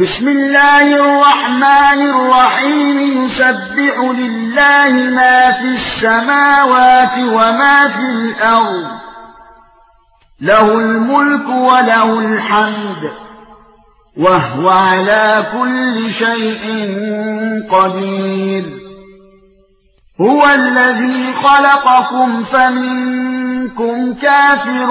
بسم الله الرحمن الرحيم. يسبح لله ما في السماوات وما في الأرض. له الملك وله الحمد. وهو على كل شيء قدير. هو الذي خلقكم فمنكم كافر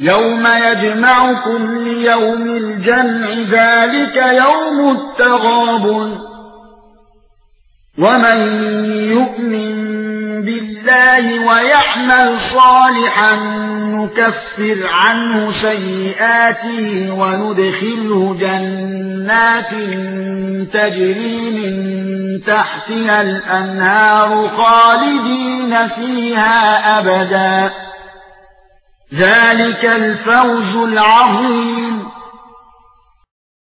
يوم يجمعكم ليوم الجمع ذلك يوم التغابن. ومن يؤمن بالله ويعمل صالحا نكفر عنه سيئاته وندخله جنات تجري من تحتها الأنهار خالدين فيها أبدا. ذلك الفوز العظيم.